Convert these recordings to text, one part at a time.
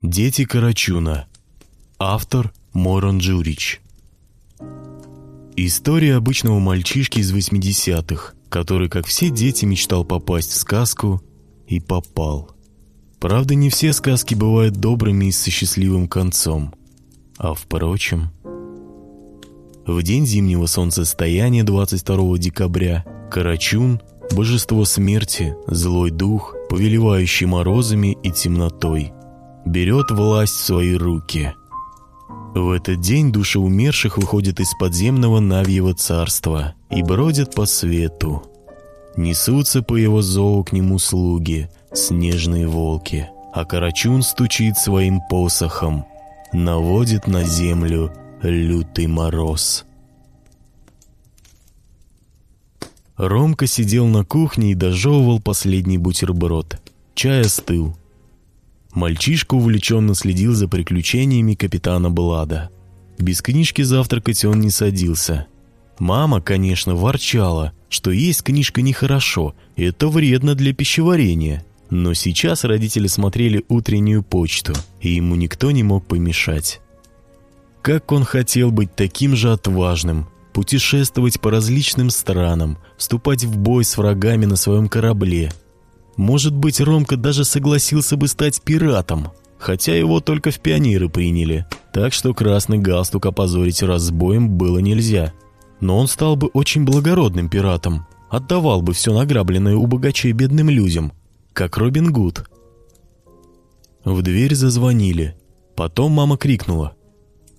Дети Карачуна. Автор Морон Джурич. История обычного мальчишки из 80-х, который, как все дети, мечтал попасть в сказку и попал. Правда, не все сказки бывают добрыми и со счастливым концом. А впрочем... В день зимнего солнцестояния 22 декабря Карачун, божество смерти, злой дух, повелевающий морозами и темнотой – берет власть в свои руки. В этот день души умерших выходят из подземного Навьего царства и бродят по свету. Несутся по его зову к нему слуги, снежные волки, а Карачун стучит своим посохом, наводит на землю лютый мороз. Ромка сидел на кухне и дожевывал последний бутерброд. Чай остыл. Мальчишка увлеченно следил за приключениями капитана Блада. Без книжки завтракать он не садился. Мама, конечно, ворчала, что есть книжка нехорошо, это вредно для пищеварения. Но сейчас родители смотрели утреннюю почту, и ему никто не мог помешать. Как он хотел быть таким же отважным, путешествовать по различным странам, вступать в бой с врагами на своем корабле – может быть, Ромка даже согласился бы стать пиратом, хотя его только в пионеры приняли, так что красный галстук опозорить разбоем было нельзя. Но он стал бы очень благородным пиратом, отдавал бы все награбленное у богачей бедным людям, как Робин Гуд. В дверь зазвонили. Потом мама крикнула.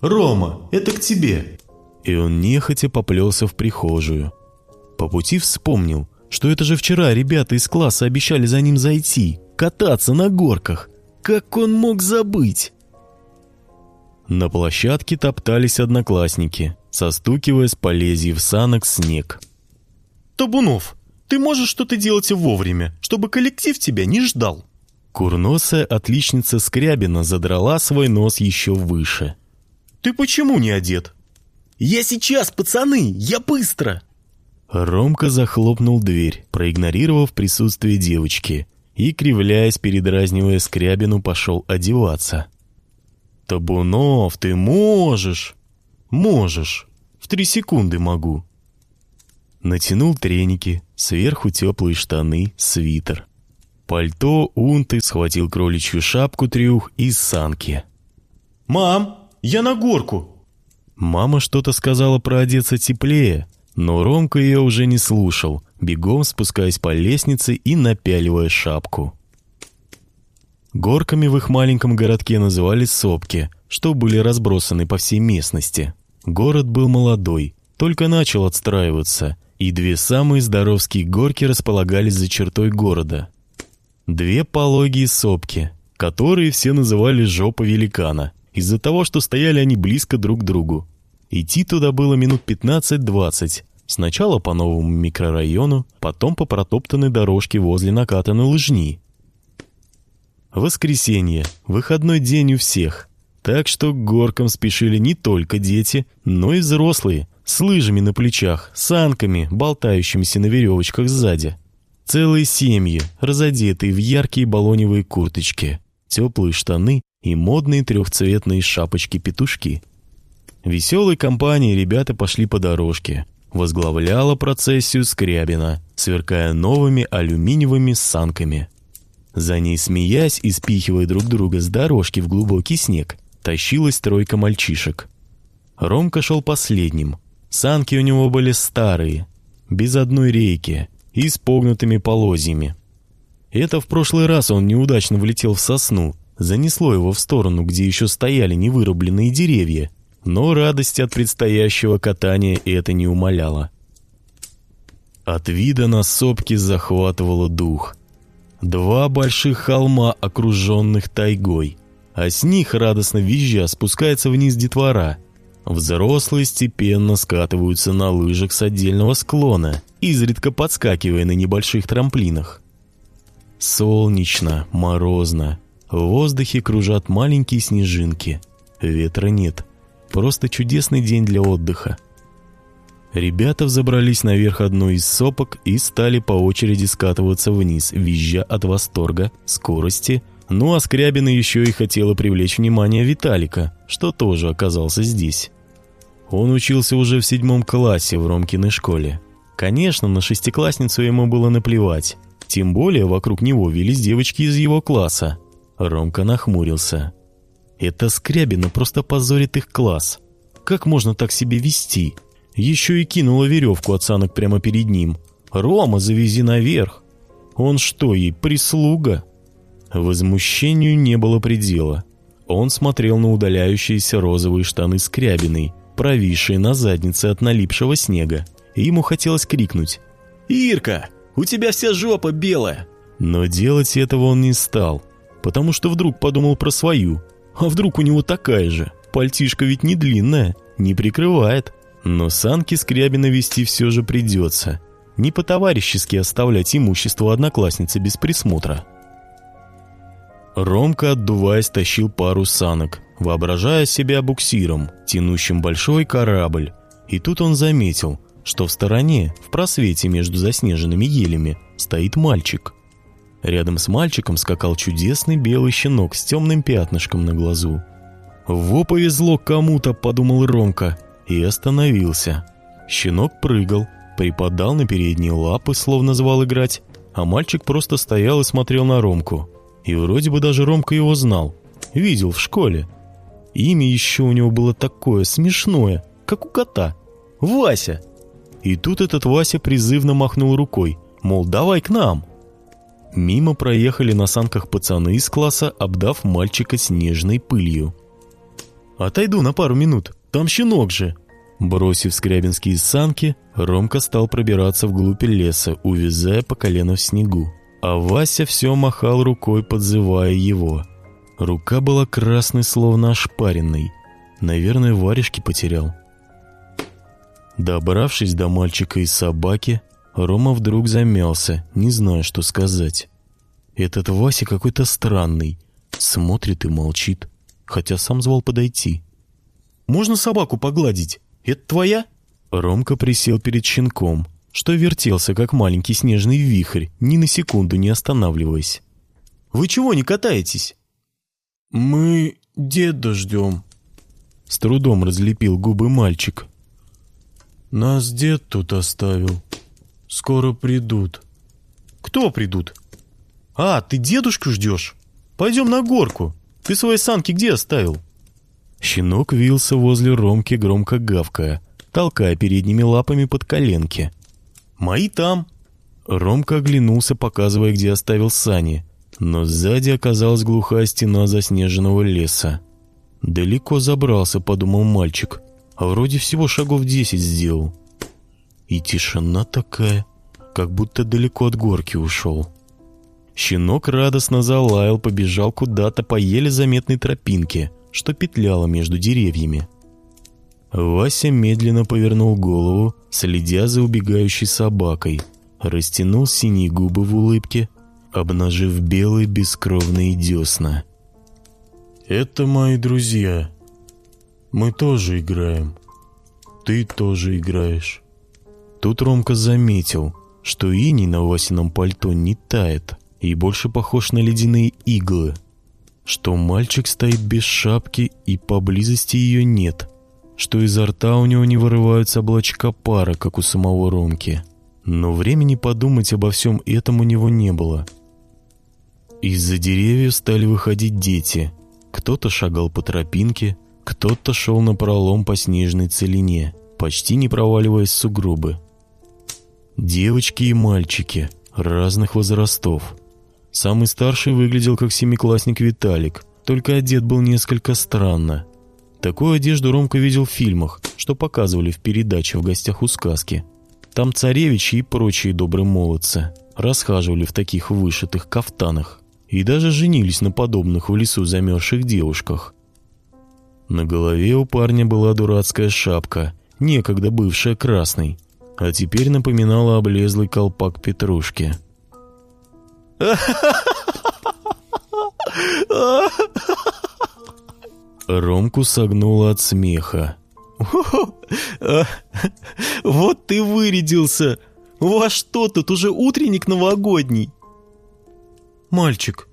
«Рома, это к тебе!» И он нехотя поплелся в прихожую. По пути вспомнил, что это же вчера ребята из класса обещали за ним зайти, кататься на горках. Как он мог забыть? На площадке топтались одноклассники, состукивая с полезьев санок снег. «Табунов, ты можешь что-то делать вовремя, чтобы коллектив тебя не ждал?» Курносая отличница Скрябина задрала свой нос еще выше. «Ты почему не одет?» «Я сейчас, пацаны, я быстро!» Ромка захлопнул дверь, проигнорировав присутствие девочки, и, кривляясь, передразнивая Скрябину, пошел одеваться. «Табунов, ты можешь!» «Можешь! В три секунды могу!» Натянул треники, сверху теплые штаны, свитер. Пальто, унты, схватил кроличью шапку трюх и санки. «Мам, я на горку!» Мама что-то сказала про одеться теплее, но Ромка ее уже не слушал, бегом спускаясь по лестнице и напяливая шапку. Горками в их маленьком городке назывались сопки, что были разбросаны по всей местности. Город был молодой, только начал отстраиваться, и две самые здоровские горки располагались за чертой города. Две пологие сопки, которые все называли «жопа великана», из-за того, что стояли они близко друг к другу. Идти туда было минут 15-20. Сначала по новому микрорайону, потом по протоптанной дорожке возле накатанной лыжни. Воскресенье, выходной день у всех. Так что к горкам спешили не только дети, но и взрослые, с лыжами на плечах, санками, болтающимися на веревочках сзади. Целые семьи, разодетые в яркие балоневые курточки, теплые штаны и модные трехцветные шапочки-петушки. Веселой компанией ребята пошли по дорожке. Возглавляла процессию Скрябина, сверкая новыми алюминиевыми санками. За ней, смеясь и спихивая друг друга с дорожки в глубокий снег, тащилась тройка мальчишек. Ромка шел последним. Санки у него были старые, без одной рейки и с погнутыми полозьями. Это в прошлый раз он неудачно влетел в сосну, занесло его в сторону, где еще стояли невырубленные деревья, но радости от предстоящего катания это не умаляло. От вида на сопки захватывало дух. Два больших холма, окруженных тайгой, а с них радостно визжа спускается вниз детвора. Взрослые степенно скатываются на лыжах с отдельного склона, изредка подскакивая на небольших трамплинах. Солнечно, морозно, в воздухе кружат маленькие снежинки, ветра нет – Просто чудесный день для отдыха. Ребята взобрались наверх одной из сопок и стали по очереди скатываться вниз, визжа от восторга, скорости, Ну а Скрябина еще и хотела привлечь внимание Виталика, что тоже оказался здесь. Он учился уже в седьмом классе в Ромкиной школе. Конечно, на шестиклассницу ему было наплевать. Тем более вокруг него велись девочки из его класса. Ромка нахмурился. Это Скрябина просто позорит их класс. Как можно так себя вести? Еще и кинула веревку от санок прямо перед ним. «Рома, завези наверх!» Он что, ей прислуга? Возмущению не было предела. Он смотрел на удаляющиеся розовые штаны Скрябиной, провисшие на заднице от налипшего снега. Ему хотелось крикнуть «Ирка, у тебя вся жопа белая!» Но делать этого он не стал, потому что вдруг подумал про свою. А вдруг у него такая же? Пальтишка ведь не длинная, не прикрывает. Но санки Скрябина вести все же придется. Не по-товарищески оставлять имущество одноклассницы без присмотра. Ромка, отдуваясь, тащил пару санок, воображая себя буксиром, тянущим большой корабль. И тут он заметил, что в стороне, в просвете между заснеженными елями, стоит мальчик. Рядом с мальчиком скакал чудесный белый щенок с темным пятнышком на глазу. «Во повезло кому-то», — подумал Ромка, и остановился. Щенок прыгал, припадал на передние лапы, словно звал играть, а мальчик просто стоял и смотрел на Ромку. И вроде бы даже Ромка его знал. Видел в школе. Имя еще у него было такое смешное, как у кота. Вася. И тут этот Вася призывно махнул рукой, мол, давай к нам. Мимо проехали на санках пацаны из класса, обдав мальчика снежной пылью. «Отойду на пару минут, там щенок же!» Бросив скрябинские санки, Ромка стал пробираться вглубь леса, увязая по колено в снегу. А Вася все махал рукой, подзывая его. Рука была красной, словно ошпаренной. Наверное, варежки потерял. Добравшись до мальчика и собаки, Рома вдруг замялся, не зная, что сказать. Этот Вася какой-то странный. Смотрит и молчит, хотя сам звал подойти. «Можно собаку погладить? Это твоя?» Ромка присел перед щенком, что вертелся, как маленький снежный вихрь, ни на секунду не останавливаясь. «Вы чего не катаетесь?» «Мы деда ждем», — с трудом разлепил губы мальчик. «Нас дед тут оставил. Скоро придут». «Кто придут?» «А, ты дедушку ждешь? Пойдем на горку. Ты свои санки где оставил?» Щенок вился возле Ромки, громко гавкая, толкая передними лапами под коленки. «Мои там!» Ромка оглянулся, показывая, где оставил сани, но сзади оказалась глухая стена заснеженного леса. «Далеко забрался», — подумал мальчик, а вроде всего шагов десять сделал. И тишина такая, как будто далеко от горки ушел. Щенок радостно залаял, побежал куда-то по еле заметной тропинке, что петляла между деревьями. Вася медленно повернул голову, следя за убегающей собакой, растянул синие губы в улыбке, обнажив белые бескровные десна. «Это мои друзья. Мы тоже играем. Ты тоже играешь». Тут Ромка заметил, что иней на Васином пальто не тает и больше похож на ледяные иглы, что мальчик стоит без шапки и поблизости ее нет – что изо рта у него не вырываются облачка пара, как у самого Ромки. Но времени подумать обо всем этом у него не было. Из-за деревьев стали выходить дети. Кто-то шагал по тропинке, кто-то шел на пролом по снежной целине, почти не проваливаясь в сугробы. Девочки и мальчики разных возрастов. Самый старший выглядел как семиклассник Виталик, только одет был несколько странно – Такую одежду Ромка видел в фильмах, что показывали в передаче в гостях у сказки. Там царевичи и прочие добрые молодцы расхаживали в таких вышитых кафтанах и даже женились на подобных в лесу замерзших девушках. На голове у парня была дурацкая шапка, некогда бывшая красной, а теперь напоминала облезлый колпак петрушки. Ромку согнуло от смеха. «Вот ты вырядился! У вас что тут, уже утренник новогодний?» «Мальчик,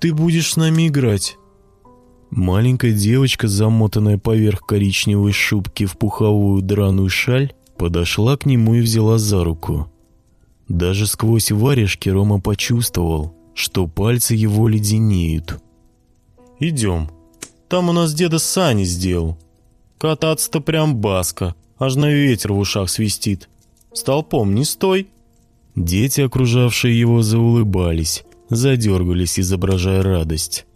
ты будешь с нами играть?» Маленькая девочка, замотанная поверх коричневой шубки в пуховую драную шаль, подошла к нему и взяла за руку. Даже сквозь варежки Рома почувствовал, что пальцы его леденеют. «Идем. Там у нас деда сани сделал. Кататься-то прям баска, аж на ветер в ушах свистит. Столпом не стой!» Дети, окружавшие его, заулыбались, задергались, изображая радость.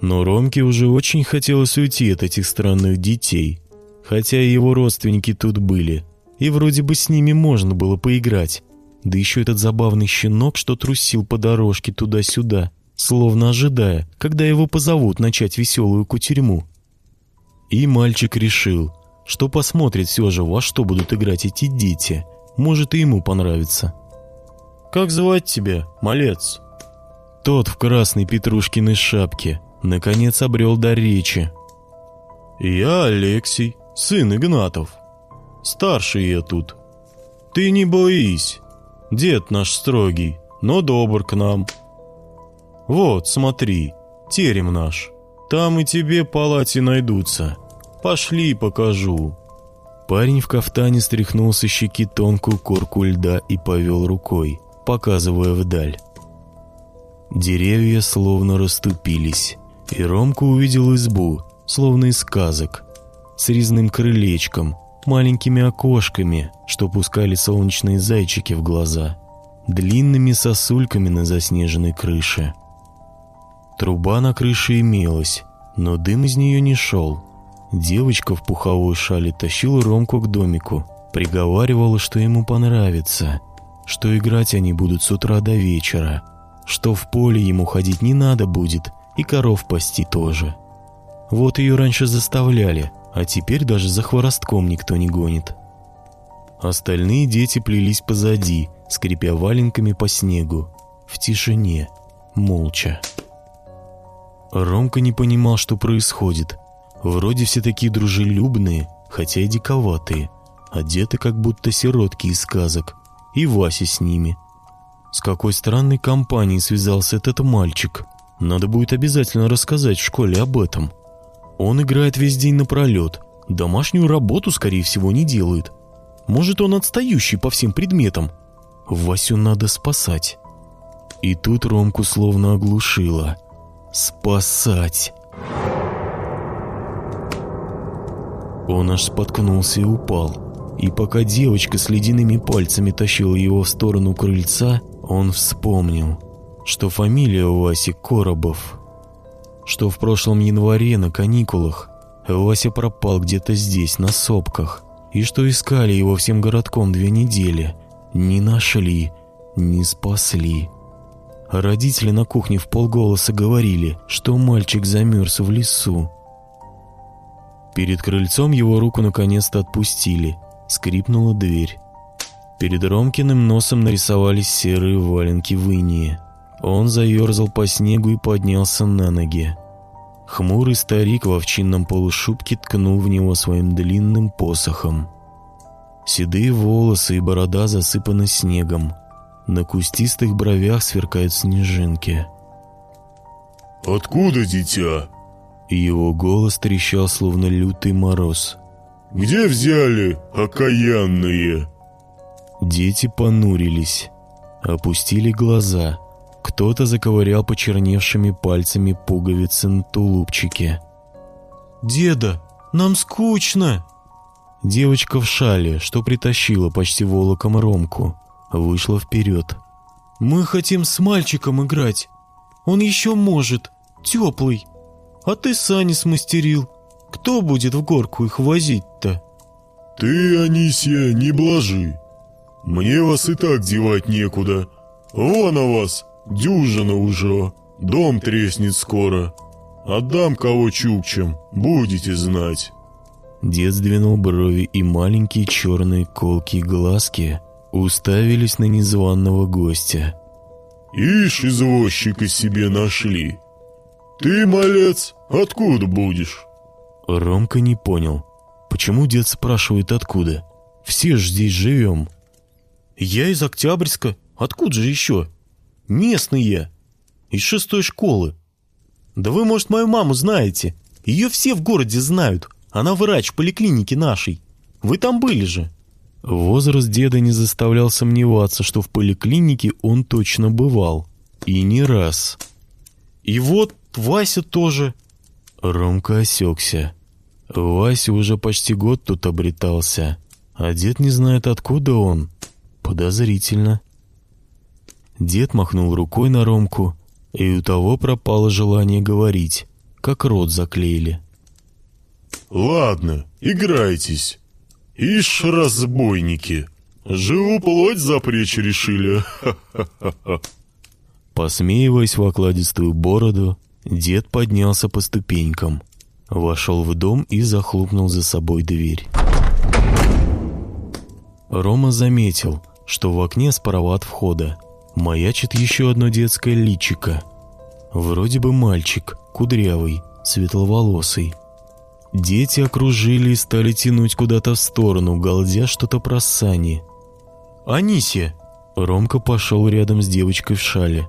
Но Ромке уже очень хотелось уйти от этих странных детей, хотя и его родственники тут были, и вроде бы с ними можно было поиграть. Да еще этот забавный щенок, что трусил по дорожке туда-сюда, словно ожидая, когда его позовут начать веселую кутерьму. И мальчик решил, что посмотрит все же, во что будут играть эти дети. Может, и ему понравится. «Как звать тебя, малец?» Тот в красной петрушкиной шапке наконец обрел дар речи. «Я Алексей, сын Игнатов. Старший я тут. Ты не боись, дед наш строгий, но добр к нам. Вот, смотри, терем наш. Там и тебе палати найдутся. Пошли, покажу». Парень в кафтане стряхнул со щеки тонкую корку льда и повел рукой, показывая вдаль. Деревья словно расступились, и Ромка увидел избу, словно из сказок, с резным крылечком, маленькими окошками, что пускали солнечные зайчики в глаза, длинными сосульками на заснеженной крыше. Труба на крыше имелась, но дым из нее не шел. Девочка в пуховой шале тащила Ромку к домику, приговаривала, что ему понравится, что играть они будут с утра до вечера, что в поле ему ходить не надо будет и коров пасти тоже. Вот ее раньше заставляли, а теперь даже за хворостком никто не гонит. Остальные дети плелись позади, скрипя валенками по снегу, в тишине, молча. Ромка не понимал, что происходит. Вроде все такие дружелюбные, хотя и диковатые, одеты как будто сиротки из сказок, и Вася с ними. С какой странной компанией связался этот мальчик? Надо будет обязательно рассказать в школе об этом. Он играет весь день напролет, домашнюю работу, скорее всего, не делает. Может, он отстающий по всем предметам. Васю надо спасать. И тут Ромку словно оглушило. Спасать! Он аж споткнулся и упал. И пока девочка с ледяными пальцами тащила его в сторону крыльца, он вспомнил, что фамилия у Васи Коробов. Что в прошлом январе на каникулах Вася пропал где-то здесь, на сопках. И что искали его всем городком две недели. Не нашли, не спасли. Родители на кухне в полголоса говорили, что мальчик замерз в лесу. Перед крыльцом его руку наконец-то отпустили. Скрипнула дверь. Перед Ромкиным носом нарисовались серые валенки в инии. Он заерзал по снегу и поднялся на ноги. Хмурый старик в овчинном полушубке ткнул в него своим длинным посохом. Седые волосы и борода засыпаны снегом. На кустистых бровях сверкают снежинки. «Откуда дитя?» Его голос трещал, словно лютый мороз. «Где взяли, окаянные?» Дети понурились, опустили глаза. Кто-то заковырял почерневшими пальцами пуговицы на тулупчике. «Деда, нам скучно!» Девочка в шале, что притащила почти волоком Ромку, вышла вперед. «Мы хотим с мальчиком играть. Он еще может, теплый. А ты сани смастерил. Кто будет в горку их возить-то?» «Ты, Анисия, не блажи. Мне вас и так девать некуда. Вон о вас, дюжина уже. Дом треснет скоро. Отдам кого чукчем, будете знать». Дед сдвинул брови, и маленькие черные колки глазки уставились на незваного гостя. «Ишь, извозчика себе нашли. Ты, малец, откуда будешь?» Ромка не понял, почему дед спрашивает откуда. Все ж здесь живем. «Я из Октябрьска. Откуда же еще?» «Местный я. Из шестой школы. Да вы, может, мою маму знаете? Ее все в городе знают. Она врач в поликлинике нашей. Вы там были же». Возраст деда не заставлял сомневаться, что в поликлинике он точно бывал. И не раз. «И вот Вася тоже». Ромка осекся. Вася уже почти год тут обретался, а дед не знает, откуда он. Подозрительно. Дед махнул рукой на Ромку, и у того пропало желание говорить, как рот заклеили. «Ладно, играйтесь. Ишь, разбойники, живу плоть запречь решили. Посмеиваясь в окладистую бороду, дед поднялся по ступенькам, вошел в дом и захлопнул за собой дверь. Рома заметил, что в окне справа от входа маячит еще одно детское личико. Вроде бы мальчик, кудрявый, светловолосый. Дети окружили и стали тянуть куда-то в сторону, галдя что-то про сани. «Анисия!» Ромка пошел рядом с девочкой в шале.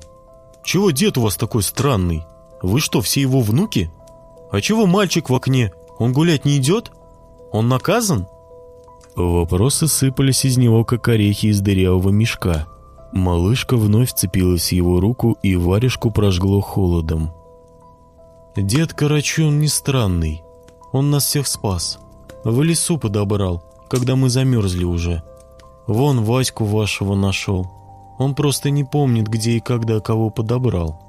«Чего дед у вас такой странный? Вы что, все его внуки? А чего мальчик в окне? Он гулять не идет? Он наказан?» Вопросы сыпались из него, как орехи из дырявого мешка. Малышка вновь вцепилась в его руку, и варежку прожгло холодом. «Дед Карачун не странный. Он нас всех спас. В лесу подобрал, когда мы замерзли уже. Вон Ваську вашего нашел. Он просто не помнит, где и когда кого подобрал.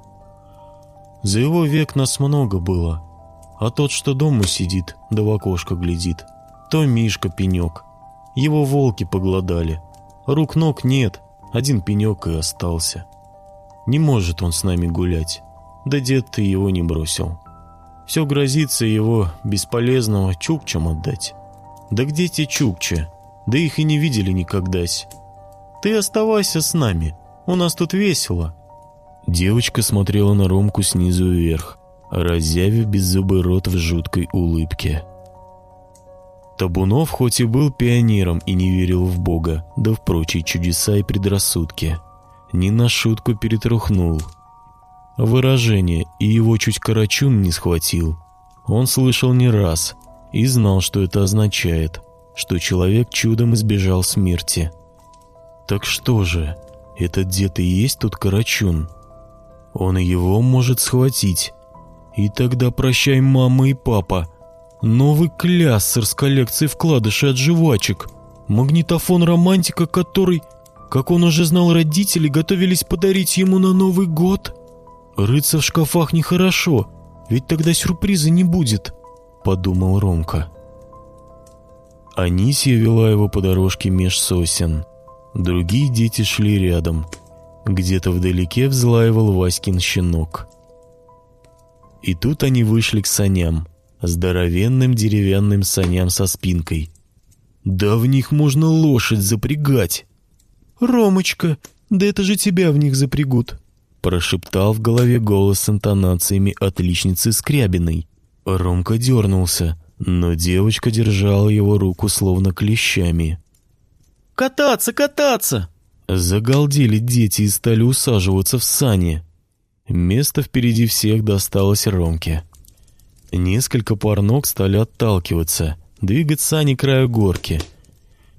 За его век нас много было. А тот, что дома сидит, да в окошко глядит, то Мишка пенек. Его волки поглодали. Рук-ног нет, один пенек и остался. Не может он с нами гулять. Да дед ты его не бросил. Все грозится его бесполезного чукчам отдать. Да где те чукча? Да их и не видели никогдась. Ты оставайся с нами, у нас тут весело. Девочка смотрела на Ромку снизу вверх, разъявив беззубый рот в жуткой улыбке. Табунов хоть и был пионером и не верил в Бога, да в прочие чудеса и предрассудки, не на шутку перетрухнул. Выражение и его чуть Карачун не схватил. Он слышал не раз и знал, что это означает, что человек чудом избежал смерти. Так что же, этот дед и есть тот Карачун? Он его может схватить. И тогда прощай, мама и папа. Новый кляссер с коллекцией вкладышей от жвачек. Магнитофон романтика, который, как он уже знал, родители готовились подарить ему на Новый год. Рыться в шкафах нехорошо, ведь тогда сюрприза не будет, подумал Ромка. Анисия вела его по дорожке меж сосен. Другие дети шли рядом. Где-то вдалеке взлаивал Васькин щенок. И тут они вышли к саням, здоровенным деревянным саням со спинкой. Да в них можно лошадь запрягать. «Ромочка, да это же тебя в них запрягут», прошептал в голове голос с интонациями отличницы Скрябиной. Ромка дернулся, но девочка держала его руку словно клещами. «Кататься, кататься!» Загалдели дети и стали усаживаться в сани. Место впереди всех досталось Ромке. Несколько пар ног стали отталкиваться, двигать сани краю горки.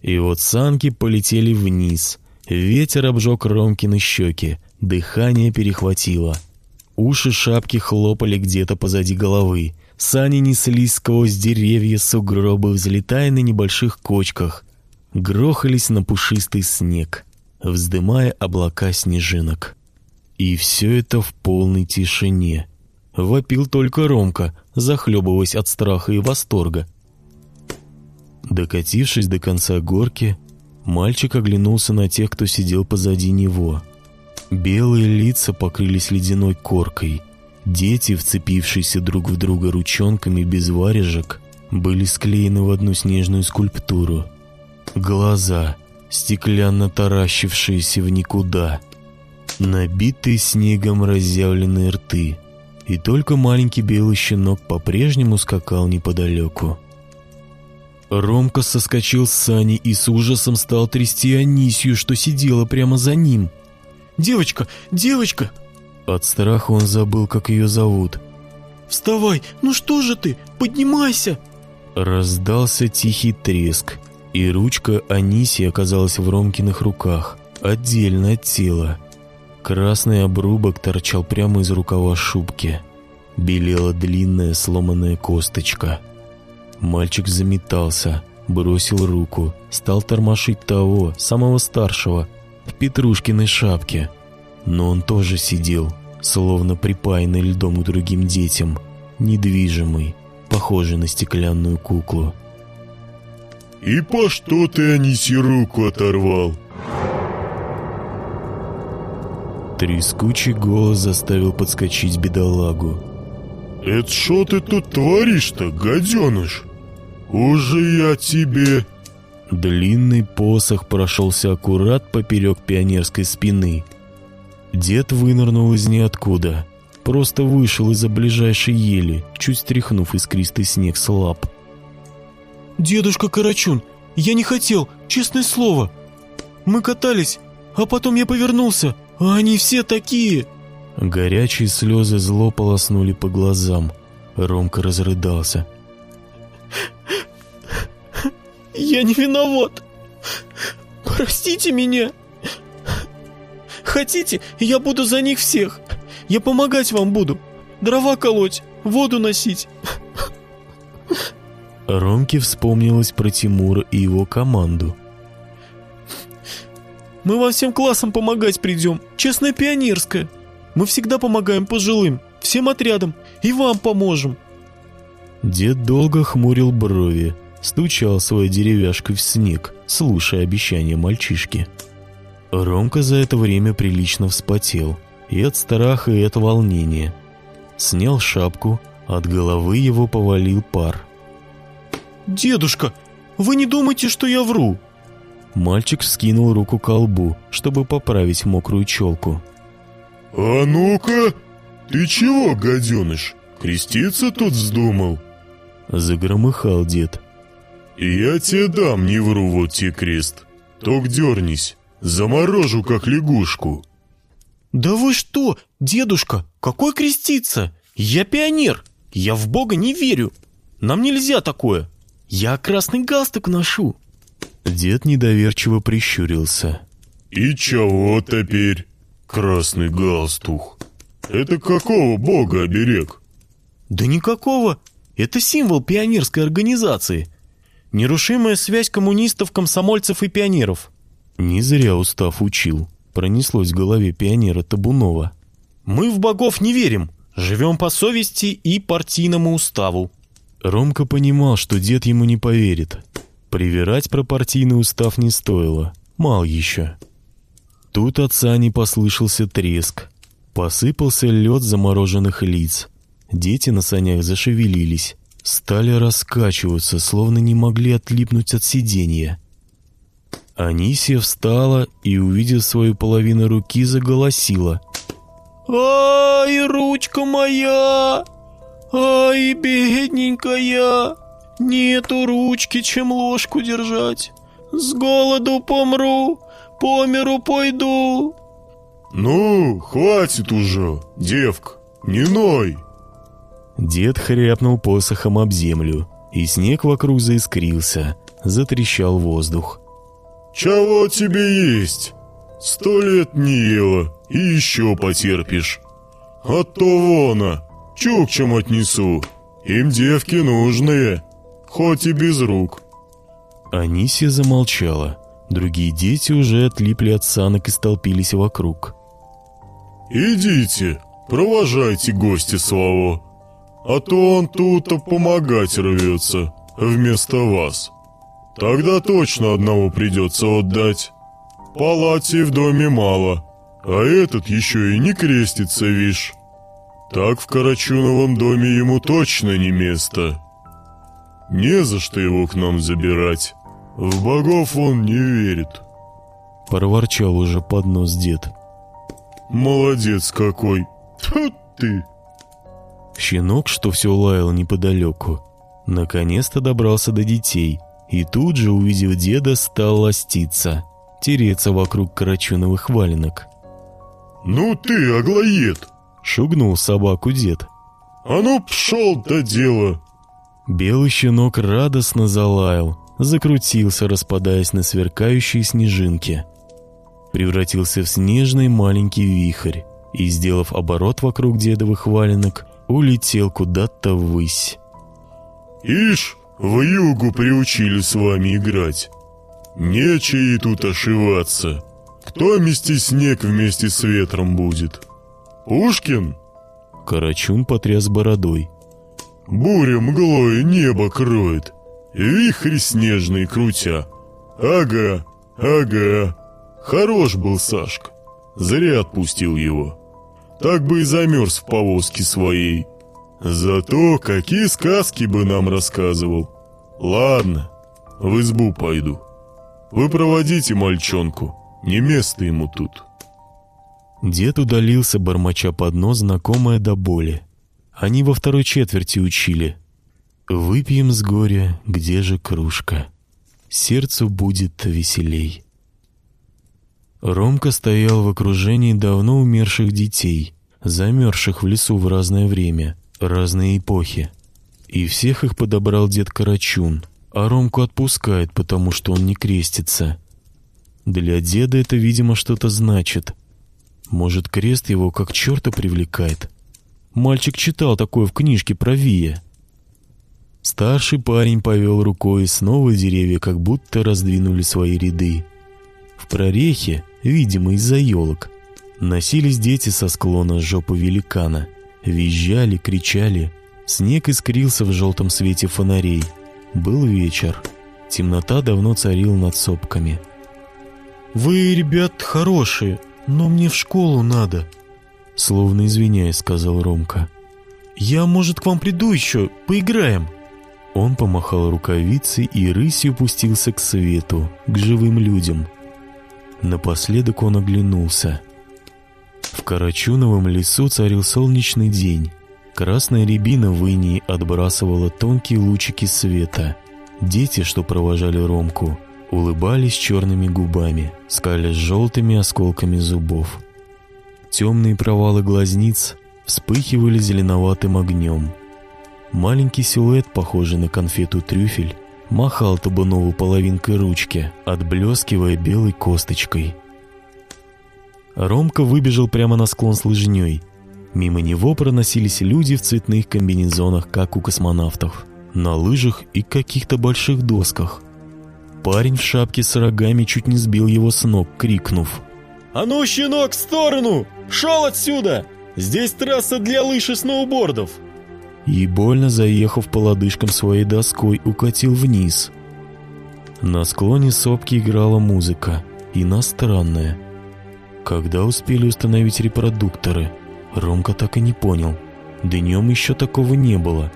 И вот санки полетели вниз. Ветер обжег Ромкины щеки, дыхание перехватило. Уши шапки хлопали где-то позади головы. Сани неслись сквозь деревья, сугробы, взлетая на небольших кочках. Грохались на пушистый снег вздымая облака снежинок. И все это в полной тишине. Вопил только Ромка, захлебываясь от страха и восторга. Докатившись до конца горки, мальчик оглянулся на тех, кто сидел позади него. Белые лица покрылись ледяной коркой. Дети, вцепившиеся друг в друга ручонками без варежек, были склеены в одну снежную скульптуру. Глаза — стеклянно таращившиеся в никуда, набитые снегом разъявленные рты, и только маленький белый щенок по-прежнему скакал неподалеку. Ромка соскочил с сани и с ужасом стал трясти Анисию, что сидела прямо за ним. «Девочка! Девочка!» От страха он забыл, как ее зовут. Вставай, ну что же ты, поднимайся!» Раздался тихий треск, и ручка Аниси оказалась в Ромкиных руках, отдельно от тела. Красный обрубок торчал прямо из рукава шубки. Белела длинная сломанная косточка. Мальчик заметался, бросил руку, стал тормошить того, самого старшего, в Петрушкиной шапке. Но он тоже сидел, словно припаянный льдом к другим детям, недвижимый, похожий на стеклянную куклу. «И по что ты Аниси руку оторвал?» Трескучий голос заставил подскочить бедолагу. «Это что ты тут творишь-то, гаденыш? Уже я тебе...» Длинный посох прошелся аккурат поперек пионерской спины. Дед вынырнул из ниоткуда. Просто вышел из-за ближайшей ели, чуть стряхнув искристый снег с лап. «Дедушка Карачун, я не хотел, честное слово. Мы катались, а потом я повернулся, а они все такие...» Горячие слезы зло полоснули по глазам. Ромка разрыдался. «Я не виноват! Простите меня! Хотите, я буду за них всех! Я помогать вам буду! Дрова колоть, воду носить!» Ромке вспомнилось про Тимура и его команду. «Мы вам всем классом помогать придем, честная пионерская!» Мы всегда помогаем пожилым, всем отрядам, и вам поможем». Дед долго хмурил брови, стучал своей деревяшкой в снег, слушая обещания мальчишки. Ромка за это время прилично вспотел, и от страха, и от волнения. Снял шапку, от головы его повалил пар. «Дедушка, вы не думайте, что я вру?» Мальчик скинул руку к лбу, чтобы поправить мокрую челку. «А ну-ка! Ты чего, гаденыш, креститься тут вздумал?» Загромыхал дед. «Я тебе дам, не вру, вот тебе крест. Ток дернись, заморожу, как лягушку». «Да вы что, дедушка, какой креститься? Я пионер, я в Бога не верю. Нам нельзя такое. Я красный галстук ношу». Дед недоверчиво прищурился. «И чего теперь?» Красный галстух. Это какого бога оберег? Да никакого. Это символ пионерской организации. Нерушимая связь коммунистов, комсомольцев и пионеров. Не зря устав учил. Пронеслось в голове пионера Табунова. Мы в богов не верим. Живем по совести и партийному уставу. Ромка понимал, что дед ему не поверит. Привирать про партийный устав не стоило. Мал еще. Тут от сани послышался треск. Посыпался лед замороженных лиц. Дети на санях зашевелились. Стали раскачиваться, словно не могли отлипнуть от сиденья. Анисия встала и, увидев свою половину руки, заголосила. «Ай, ручка моя! Ай, бедненькая! Нету ручки, чем ложку держать! С голоду помру! по миру пойду. Ну, хватит уже, девка, не ной. Дед хряпнул посохом об землю, и снег вокруг заискрился, затрещал воздух. Чего тебе есть? Сто лет не ела, и еще потерпишь. А то вона, чукчам отнесу. Им девки нужные, хоть и без рук. Анисия замолчала. Другие дети уже отлипли от санок и столпились вокруг. «Идите, провожайте гостя своего, а то он тут помогать рвется вместо вас. Тогда точно одного придется отдать. Палати в доме мало, а этот еще и не крестится, вишь. Так в Карачуновом доме ему точно не место. Не за что его к нам забирать». В богов он не верит. Проворчал уже под нос дед. Молодец какой. Тьфу ты. Щенок, что все лаял неподалеку, наконец-то добрался до детей и тут же, увидев деда, стал ластиться, тереться вокруг карачуновых валенок. «Ну ты, аглоед!» — шугнул собаку дед. А ну, пшел до дела!» Белый щенок радостно залаял, закрутился, распадаясь на сверкающие снежинки. Превратился в снежный маленький вихрь и, сделав оборот вокруг дедовых валенок, улетел куда-то ввысь. «Ишь, в югу приучили с вами играть. Нечего тут ошиваться. Кто мести снег вместе с ветром будет? Пушкин?» Карачун потряс бородой. «Буря мглой небо кроет, вихрь снежный крутя. Ага, ага, хорош был Сашка, зря отпустил его. Так бы и замерз в повозке своей. Зато какие сказки бы нам рассказывал. Ладно, в избу пойду. Вы проводите мальчонку, не место ему тут». Дед удалился, бормоча под нос, знакомое до боли. Они во второй четверти учили. «Выпьем с горя, где же кружка? Сердцу будет веселей». Ромка стоял в окружении давно умерших детей, замерзших в лесу в разное время, разные эпохи. И всех их подобрал дед Карачун, а Ромку отпускает, потому что он не крестится. Для деда это, видимо, что-то значит. Может, крест его как черта привлекает? Мальчик читал такое в книжке про Вия. Старший парень повел рукой, и снова деревья как будто раздвинули свои ряды. В прорехе, видимо, из-за елок, носились дети со склона жопы великана. Визжали, кричали. Снег искрился в желтом свете фонарей. Был вечер. Темнота давно царила над сопками. «Вы, ребят, хорошие, но мне в школу надо», Словно извиняясь, сказал Ромка. «Я, может, к вам приду еще, поиграем?» Он помахал рукавицей и рысью пустился к свету, к живым людям. Напоследок он оглянулся. В Карачуновом лесу царил солнечный день. Красная рябина в инии отбрасывала тонкие лучики света. Дети, что провожали Ромку, улыбались черными губами, скаля с желтыми осколками зубов. Темные провалы глазниц вспыхивали зеленоватым огнем. Маленький силуэт, похожий на конфету трюфель, махал Табунову половинкой ручки, отблескивая белой косточкой. Ромка выбежал прямо на склон с лыжней. Мимо него проносились люди в цветных комбинезонах, как у космонавтов, на лыжах и каких-то больших досках. Парень в шапке с рогами чуть не сбил его с ног, крикнув «А ну, щенок, в сторону! Шел отсюда! Здесь трасса для лыж и сноубордов!» И больно заехав по лодыжкам своей доской, укатил вниз. На склоне сопки играла музыка, иностранная. Когда успели установить репродукторы, Ромка так и не понял. Днем еще такого не было.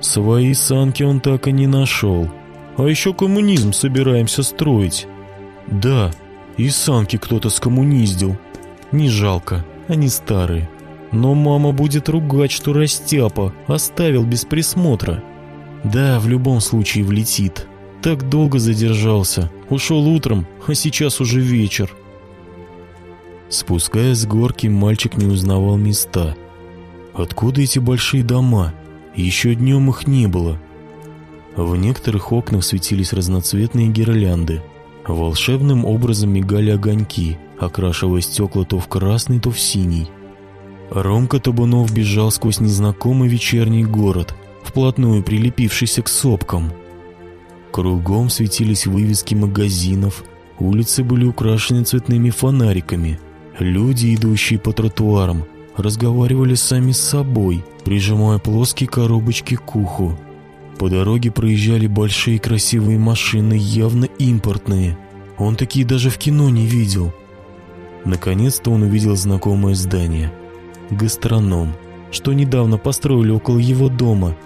Свои санки он так и не нашел. А еще коммунизм собираемся строить. Да, и санки кто-то скоммуниздил. Не жалко, они старые. Но мама будет ругать, что растяпа, оставил без присмотра. Да, в любом случае влетит. Так долго задержался. Ушел утром, а сейчас уже вечер. Спускаясь с горки, мальчик не узнавал места. Откуда эти большие дома? Еще днем их не было. В некоторых окнах светились разноцветные гирлянды – Волшебным образом мигали огоньки, окрашивая стекла то в красный, то в синий. Ромка Табунов бежал сквозь незнакомый вечерний город, вплотную прилепившийся к сопкам. Кругом светились вывески магазинов, улицы были украшены цветными фонариками. Люди, идущие по тротуарам, разговаривали сами с собой, прижимая плоские коробочки к уху. По дороге проезжали большие красивые машины, явно импортные. Он такие даже в кино не видел. Наконец-то он увидел знакомое здание. Гастроном, что недавно построили около его дома.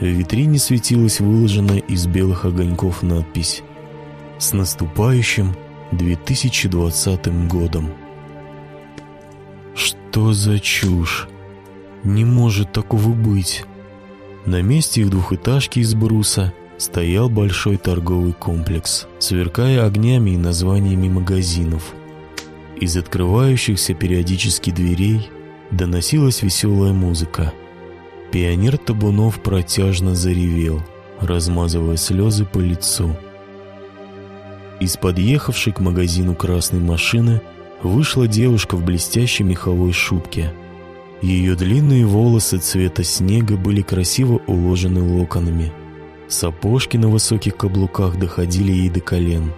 В витрине светилась выложенная из белых огоньков надпись «С наступающим 2020 годом». Что за чушь? Не может такого быть. На месте их двухэтажки из бруса стоял большой торговый комплекс, сверкая огнями и названиями магазинов. Из открывающихся периодически дверей доносилась веселая музыка. Пионер Табунов протяжно заревел, размазывая слезы по лицу. Из подъехавшей к магазину красной машины вышла девушка в блестящей меховой шубке. Ее длинные волосы цвета снега были красиво уложены локонами. Сапожки на высоких каблуках доходили ей до колен.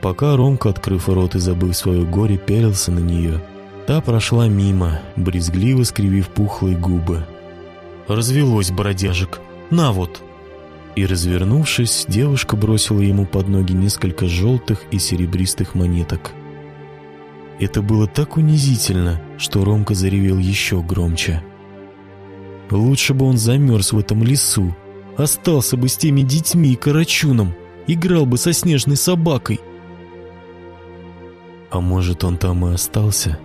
Пока Ромка, открыв рот и забыв свое горе, пялился на нее, та прошла мимо, брезгливо скривив пухлые губы. «Развелось, бродяжек! На вот!» И, развернувшись, девушка бросила ему под ноги несколько желтых и серебристых монеток. Это было так унизительно, что Ромка заревел еще громче. Лучше бы он замерз в этом лесу, остался бы с теми детьми и карачуном, играл бы со снежной собакой. А может, он там и остался?